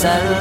sun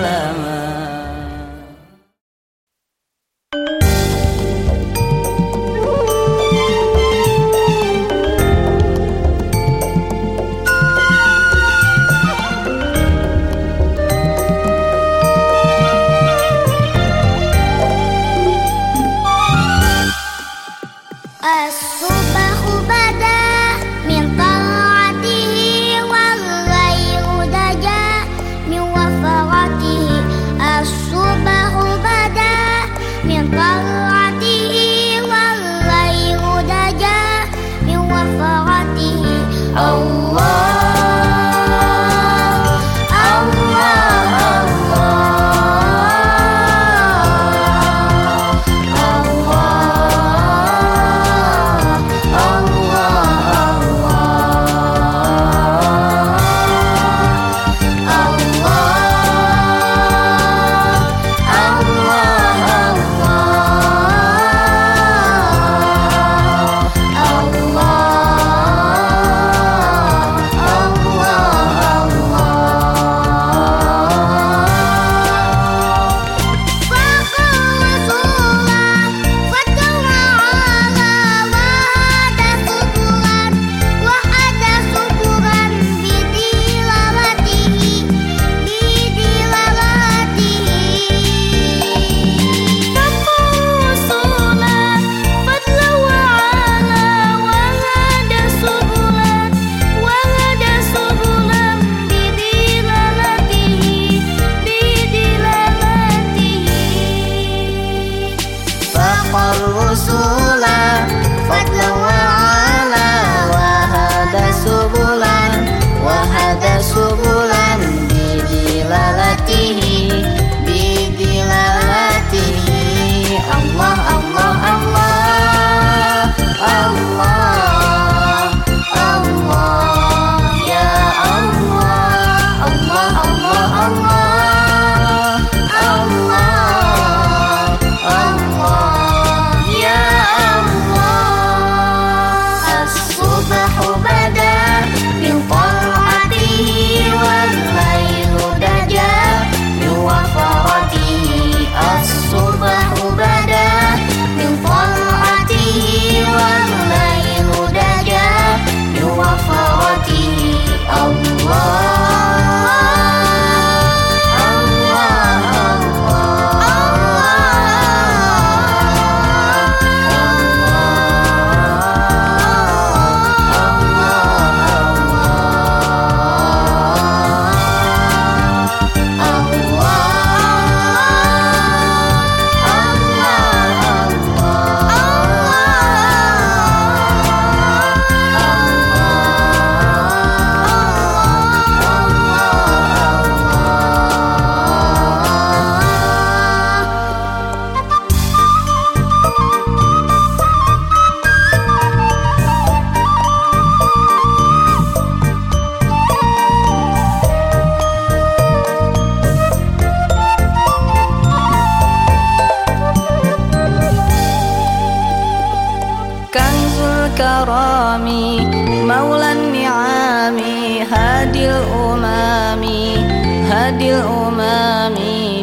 بلاد الأمم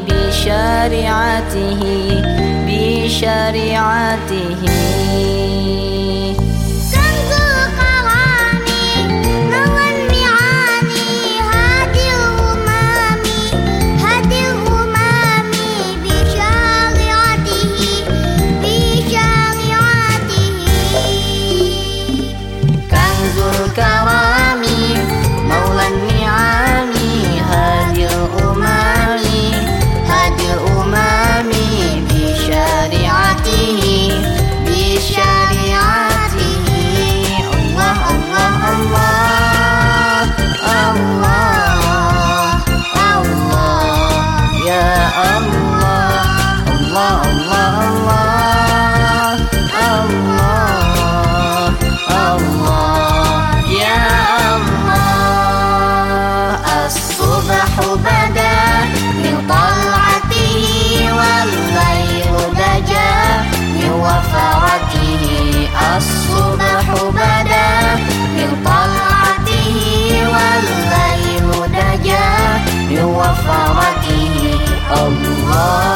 بشريعته بشريعته. وفرته الله